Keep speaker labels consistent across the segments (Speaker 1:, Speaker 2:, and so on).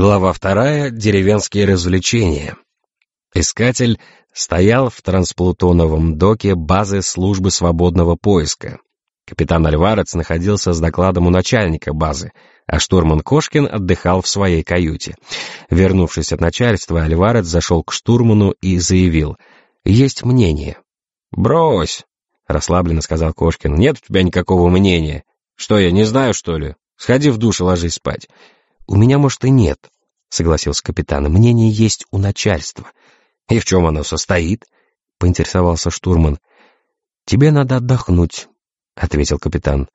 Speaker 1: Глава вторая. Деревенские развлечения. Искатель стоял в трансплутоновом доке базы службы свободного поиска. Капитан Альварец находился с докладом у начальника базы, а штурман Кошкин отдыхал в своей каюте. Вернувшись от начальства, Альварец зашел к штурману и заявил «Есть мнение». «Брось», — расслабленно сказал Кошкин, — «нет у тебя никакого мнения. Что, я не знаю, что ли? Сходи в душ и ложись спать».
Speaker 2: «У меня, может, и нет», — согласился капитан. «Мнение есть у начальства».
Speaker 1: «И в чем оно состоит?»
Speaker 2: — поинтересовался штурман. «Тебе надо отдохнуть», — ответил капитан.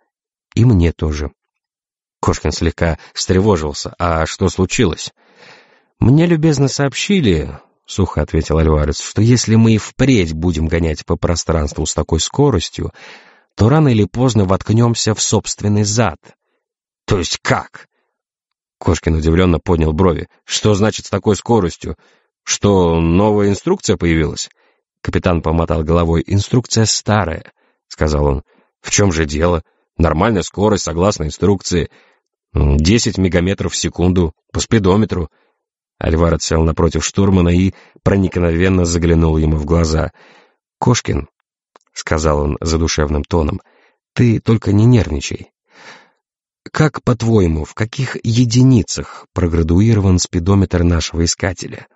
Speaker 2: «И мне тоже».
Speaker 1: Кошкин слегка встревожился. «А что случилось?»
Speaker 2: «Мне любезно сообщили, — сухо ответил Альварес, — что если мы и впредь будем гонять по пространству с такой скоростью, то рано или поздно воткнемся в собственный зад».
Speaker 1: «То есть как?» Кошкин удивленно поднял брови. «Что значит с такой скоростью? Что, новая инструкция появилась?»
Speaker 2: Капитан помотал головой. «Инструкция старая», — сказал он.
Speaker 1: «В чем же дело? Нормальная скорость, согласно инструкции. Десять мегаметров в секунду, по спидометру».
Speaker 2: Альвар сел напротив штурмана и проникновенно заглянул ему в глаза. «Кошкин», — сказал он задушевным тоном, — «ты только не нервничай. Как, по-твоему, в каких единицах проградуирован спидометр нашего искателя?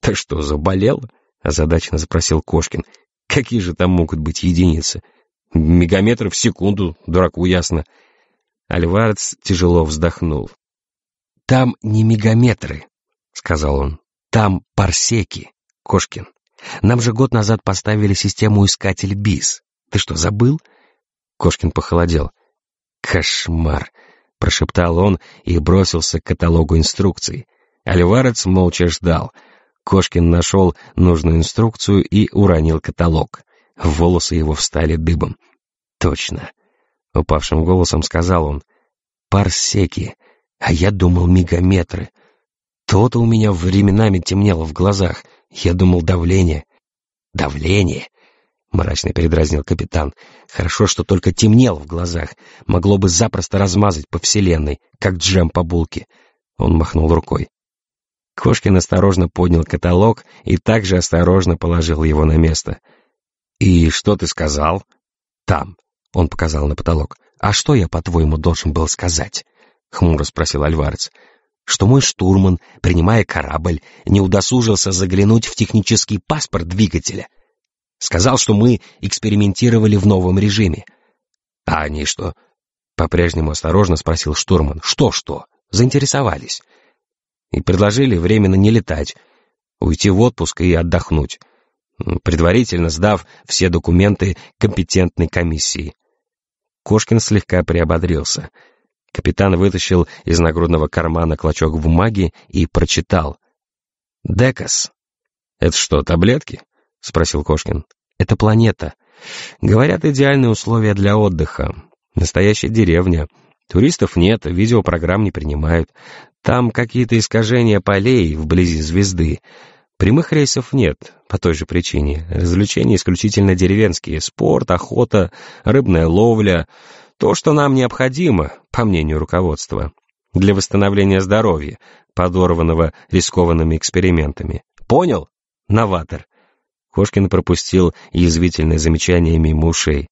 Speaker 1: Ты что, заболел? Озадаченно спросил Кошкин. Какие же там могут быть единицы? Мегаметры в секунду, дураку ясно.
Speaker 2: Альварец тяжело вздохнул. «Там не мегаметры», — сказал он. «Там парсеки, Кошкин. Нам же год назад поставили систему искатель БИС. Ты что, забыл?»
Speaker 1: Кошкин похолодел.
Speaker 2: «Кошмар!» — прошептал он и бросился к каталогу инструкций. Альварец молча ждал. Кошкин нашел нужную инструкцию и уронил каталог. Волосы его встали дыбом. «Точно!» — упавшим голосом сказал он. «Парсеки, а я думал мегаметры. То-то у меня временами темнело в глазах. Я думал давление». «Давление? — мрачно передразнил капитан. «Хорошо, что только темнел в глазах. Могло бы запросто размазать по вселенной, как джем по булке». Он махнул рукой. Кошкин осторожно поднял каталог и также осторожно положил его на место.
Speaker 1: «И что ты сказал?»
Speaker 2: «Там», — он показал на потолок. «А что я, по-твоему, должен был сказать?» — хмуро спросил Альварец. «Что мой штурман, принимая корабль, не удосужился заглянуть в технический паспорт двигателя?» Сказал, что мы экспериментировали в новом режиме.
Speaker 1: А они что?
Speaker 2: По-прежнему осторожно спросил штурман. Что-что? Заинтересовались. И предложили временно не летать, уйти в отпуск и отдохнуть, предварительно сдав все документы компетентной комиссии. Кошкин слегка приободрился. Капитан вытащил из нагрудного кармана клочок бумаги и прочитал. «Декас».
Speaker 1: «Это что, таблетки?»
Speaker 2: — спросил Кошкин. «Это планета. Говорят, идеальные условия для отдыха. Настоящая деревня. Туристов нет, видеопрограмм не принимают. Там какие-то искажения полей вблизи звезды. Прямых рейсов нет, по той же причине. Развлечения исключительно деревенские. Спорт, охота, рыбная ловля. То, что нам необходимо, по мнению руководства, для восстановления здоровья, подорванного рискованными экспериментами. Понял, новатор? Кошкин пропустил язвительное замечание мимо ушей.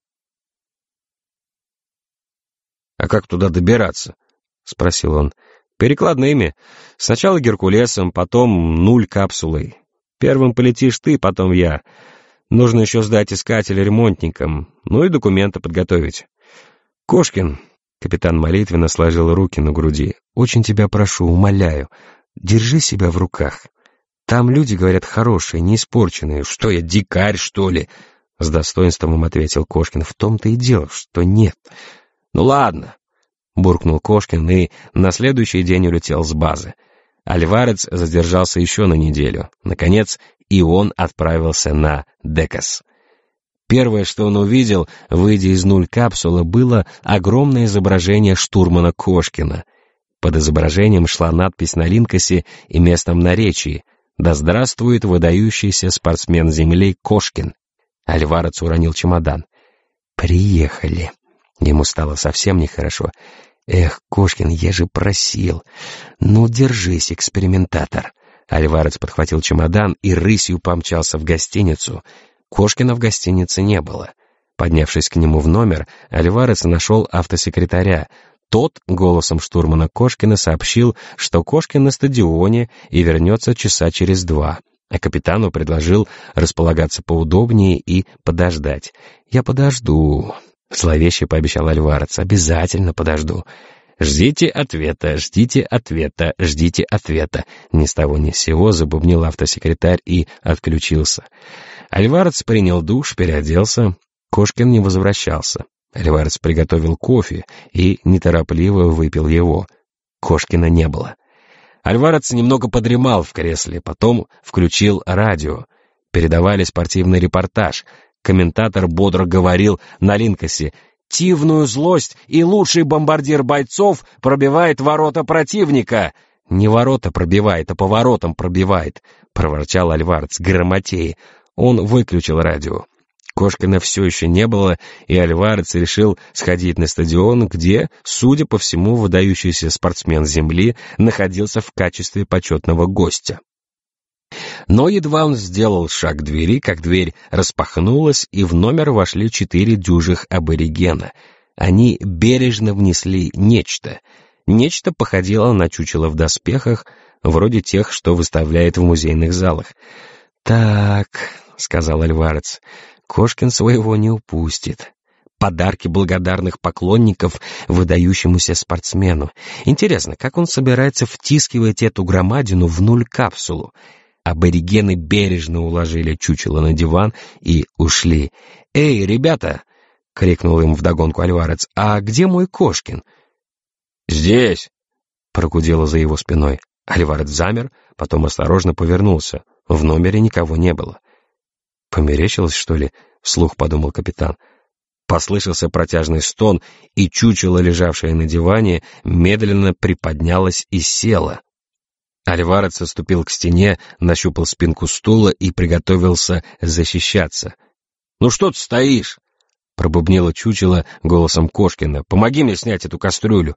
Speaker 1: «А как туда добираться?» — спросил он.
Speaker 2: «Перекладными. Сначала Геркулесом, потом нуль капсулой. Первым полетишь ты, потом я. Нужно еще сдать искателя ремонтникам, ну и документы подготовить. Кошкин, капитан молитвенно сложил руки на груди, очень тебя прошу, умоляю, держи себя в руках. Там люди, говорят, хорошие, не испорченные. Что я, дикарь, что ли?» С достоинством ответил Кошкин. «В том-то и дело, что нет». «Ну ладно», — буркнул Кошкин и на следующий день улетел с базы. Альварец задержался еще на неделю. Наконец, и он отправился на Декас. Первое, что он увидел, выйдя из нуль капсулы, было огромное изображение штурмана Кошкина. Под изображением шла надпись на линкосе и местном наречии — да здравствует выдающийся спортсмен Земли Кошкин. Альварец уронил чемодан. Приехали. Ему стало совсем нехорошо.
Speaker 1: Эх, Кошкин, я же просил. Ну, держись, экспериментатор. Альварец подхватил чемодан и рысью помчался в гостиницу. Кошкина в гостинице не было. Поднявшись к нему в номер, Альварец нашел автосекретаря. Тот голосом штурмана Кошкина сообщил, что Кошкин на стадионе и вернется часа через два, а капитану предложил располагаться поудобнее и подождать. «Я подожду», — зловеще пообещал Альварец, — «обязательно подожду». «Ждите ответа, ждите ответа, ждите ответа». Ни с того ни с сего забубнил автосекретарь и отключился. Альварец принял душ, переоделся. Кошкин не возвращался. Альварец приготовил кофе и неторопливо выпил его. Кошкина не было. Альварец немного подремал в кресле, потом включил радио. Передавали спортивный репортаж. Комментатор бодро говорил на линкосе активную злость, и лучший бомбардир бойцов пробивает ворота противника. Не ворота пробивает, а поворотом пробивает, проворчал Альвард грамотеи. Он выключил радио. Кошкина все еще не было, и Альварец решил сходить на стадион, где, судя по всему, выдающийся спортсмен Земли находился в качестве почетного гостя. Но едва он сделал шаг к двери, как дверь распахнулась, и в номер вошли четыре дюжих аборигена. Они бережно внесли нечто. Нечто походило на чучело в доспехах, вроде тех, что выставляет в музейных залах. «Так», — сказал Альварец, — «Кошкин своего не упустит» подарки благодарных поклонников выдающемуся спортсмену. Интересно, как он собирается втискивать эту громадину в нуль капсулу? Аборигены бережно уложили чучело на диван и ушли. «Эй, ребята!» — крикнул им вдогонку Альварец. «А где мой Кошкин?»
Speaker 2: «Здесь!»
Speaker 1: — прогудело за его спиной. Альварец замер, потом осторожно повернулся. В номере никого не было. «Померещилось, что ли?» — вслух подумал капитан. Послышался протяжный стон, и чучело, лежавшее на диване, медленно приподнялось и село. Альварец отступил к стене, нащупал спинку стула и приготовился защищаться.
Speaker 2: «Ну что ты стоишь?» — пробубнило чучело голосом Кошкина. «Помоги мне снять эту кастрюлю!»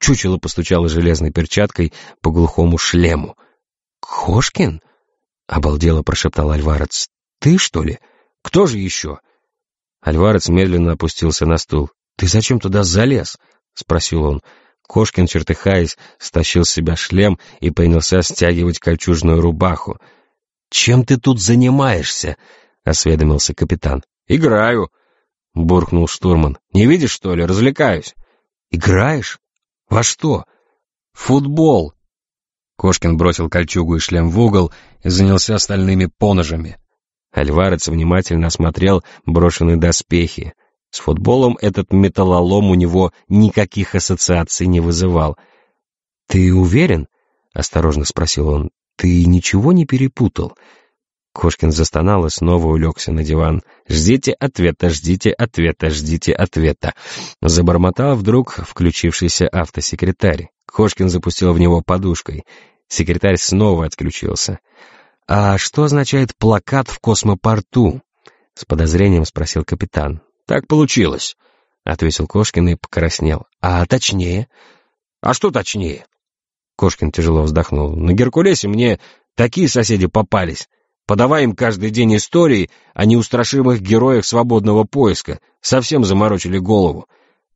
Speaker 1: Чучело постучало железной перчаткой по глухому шлему. «Кошкин?» — обалдело прошептал Альварец. «Ты, что ли? Кто же еще?» Альварец медленно опустился на стул. «Ты зачем туда залез?» — спросил он. Кошкин, чертыхаясь, стащил с себя шлем и принялся стягивать кольчужную рубаху. «Чем ты тут занимаешься?» — осведомился капитан.
Speaker 2: «Играю», — буркнул штурман. «Не видишь, что ли? Развлекаюсь».
Speaker 1: «Играешь? Во что?»
Speaker 2: «Футбол». Кошкин бросил кольчугу и шлем в угол и занялся остальными поножами.
Speaker 1: Альварец внимательно осмотрел брошенные доспехи. С футболом этот металлолом у него никаких ассоциаций не вызывал. «Ты уверен?» — осторожно спросил он. «Ты ничего не перепутал?» Кошкин застонал и снова улегся на диван. «Ждите ответа, ждите ответа, ждите ответа!» Забормотал вдруг включившийся автосекретарь. Кошкин запустил в него подушкой. Секретарь снова отключился. «А что означает плакат в космопорту?» — с подозрением спросил капитан.
Speaker 2: «Так получилось», —
Speaker 1: ответил Кошкин и покраснел. «А точнее?»
Speaker 2: «А что точнее?» Кошкин тяжело вздохнул. «На Геркулесе мне такие соседи попались. Подавай им каждый день истории о неустрашимых героях свободного поиска. Совсем заморочили голову».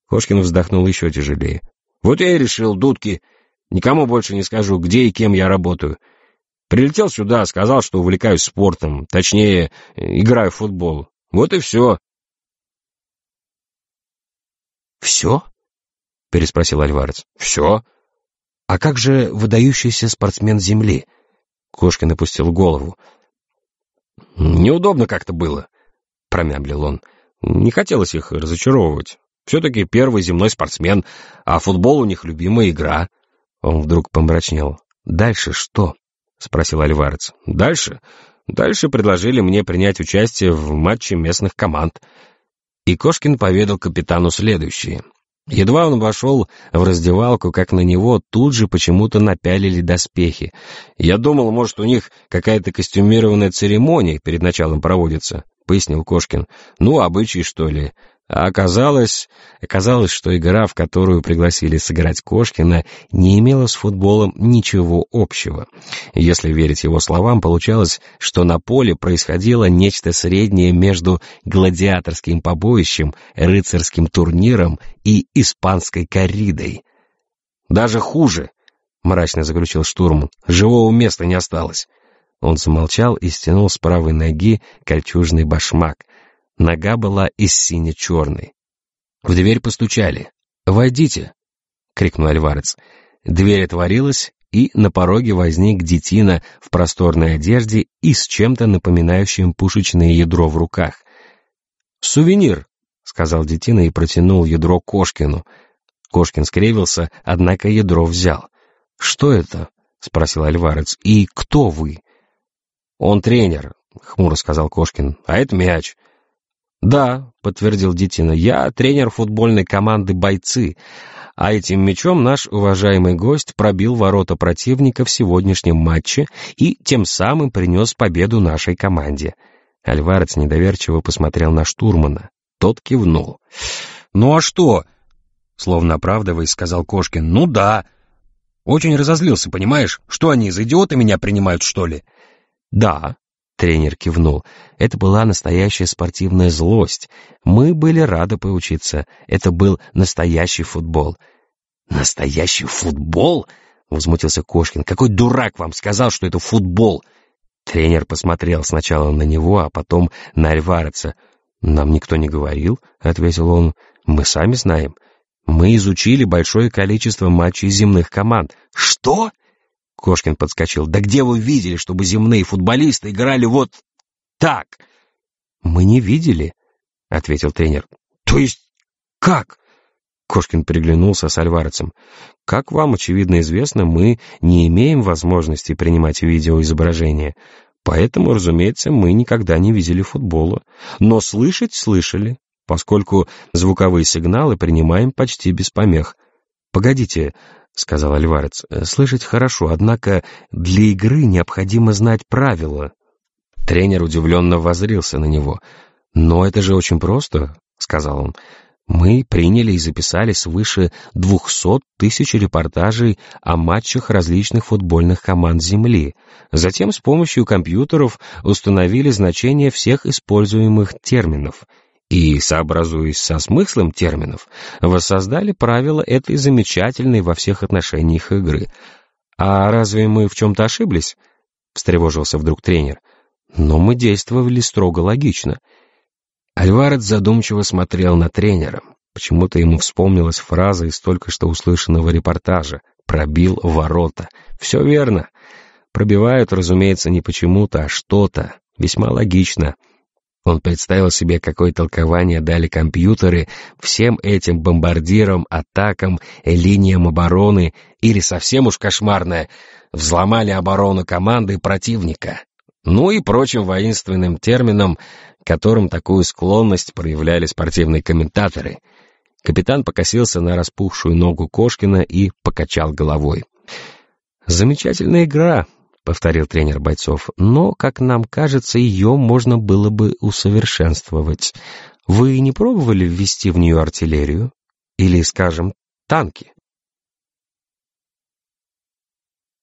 Speaker 1: Кошкин вздохнул еще тяжелее.
Speaker 2: «Вот я и решил, дудки. Никому больше не скажу, где и кем я работаю. Прилетел сюда, сказал, что увлекаюсь спортом, точнее, играю в футбол. Вот и все.
Speaker 1: «Все?» — переспросил Альварец.
Speaker 2: «Все?»
Speaker 1: «А как же выдающийся спортсмен Земли?» Кошкин опустил голову.
Speaker 2: «Неудобно как-то было», — промямлил он. «Не хотелось их разочаровывать. Все-таки первый земной спортсмен, а футбол у них любимая игра».
Speaker 1: Он вдруг помрачнел. «Дальше что?» — спросил Альварец.
Speaker 2: «Дальше? Дальше предложили мне принять участие в матче местных команд».
Speaker 1: И Кошкин поведал капитану следующее. Едва он вошел в раздевалку, как на него тут же почему-то напялили доспехи.
Speaker 2: «Я думал, может, у них какая-то костюмированная церемония перед началом проводится», — пояснил Кошкин. «Ну, обычай, что ли. А оказалось, оказалось, что игра, в которую пригласили сыграть Кошкина, не имела с футболом ничего общего. Если верить его словам, получалось, что на поле происходило нечто среднее между гладиаторским побоищем, рыцарским турниром и испанской корридой. «Даже хуже», — мрачно заключил штурман, — «живого места не осталось». Он замолчал и стянул с правой ноги кольчужный башмак — Нога была из сине-черной. В дверь постучали. «Войдите!» — крикнул Альварец. Дверь отворилась, и на пороге возник детина в просторной одежде и с чем-то напоминающим пушечное ядро в руках. «Сувенир!» — сказал детина и протянул ядро Кошкину. Кошкин скривился, однако ядро взял. «Что это?» — спросил Альварец. «И кто вы?» «Он тренер», — хмуро сказал Кошкин. «А это мяч. «Да», — подтвердил Детина, — «я тренер футбольной команды «Бойцы», а этим мячом наш уважаемый гость пробил ворота противника в сегодняшнем матче и тем самым принес победу нашей команде». Альварец недоверчиво посмотрел на штурмана. Тот кивнул. «Ну а что?» Словно оправдываясь, сказал Кошкин. «Ну да. Очень разозлился, понимаешь? Что они, за идиота меня принимают, что ли?» «Да», Тренер кивнул. Это была настоящая спортивная злость. Мы были рады поучиться. Это был настоящий футбол. «Настоящий футбол?» — возмутился Кошкин. «Какой дурак вам сказал, что это футбол?» Тренер посмотрел сначала на него, а потом на Альвареца. «Нам никто не говорил», — ответил он. «Мы сами знаем. Мы изучили большое количество матчей земных команд». «Что?» Кошкин подскочил. «Да где вы видели, чтобы земные футболисты играли вот так?» «Мы не видели», — ответил тренер. «То есть как?» Кошкин приглянулся с Альварецем. «Как вам, очевидно, известно, мы не имеем возможности принимать видеоизображение, поэтому, разумеется, мы никогда не видели футбола. Но слышать слышали, поскольку звуковые сигналы принимаем почти без помех. Погодите, — сказал Альварец. «Э, «Слышать хорошо, однако для игры необходимо знать правила». Тренер удивленно возрился на него. «Но это же очень просто», — сказал он. «Мы приняли и записали свыше двухсот тысяч репортажей о матчах различных футбольных команд Земли. Затем с помощью компьютеров установили значение всех используемых терминов — и, сообразуясь со смыслом терминов, воссоздали правила этой замечательной во всех отношениях игры. «А разве мы в чем-то ошиблись?» — встревожился вдруг тренер. «Но мы действовали строго логично». Альварец задумчиво смотрел на тренера. Почему-то ему вспомнилась фраза из только что услышанного репортажа «пробил ворота». Все верно. Пробивают, разумеется, не почему-то, а что-то. Весьма логично. Он представил себе, какое толкование дали компьютеры всем этим бомбардирам, атакам, линиям обороны, или совсем уж кошмарное, взломали оборону команды противника. Ну и прочим воинственным терминам, которым такую склонность проявляли спортивные комментаторы. Капитан покосился на распухшую ногу Кошкина и покачал головой. «Замечательная игра», — повторил тренер бойцов, «но, как нам кажется, ее можно было бы усовершенствовать. Вы не пробовали ввести в нее артиллерию? Или, скажем, танки?»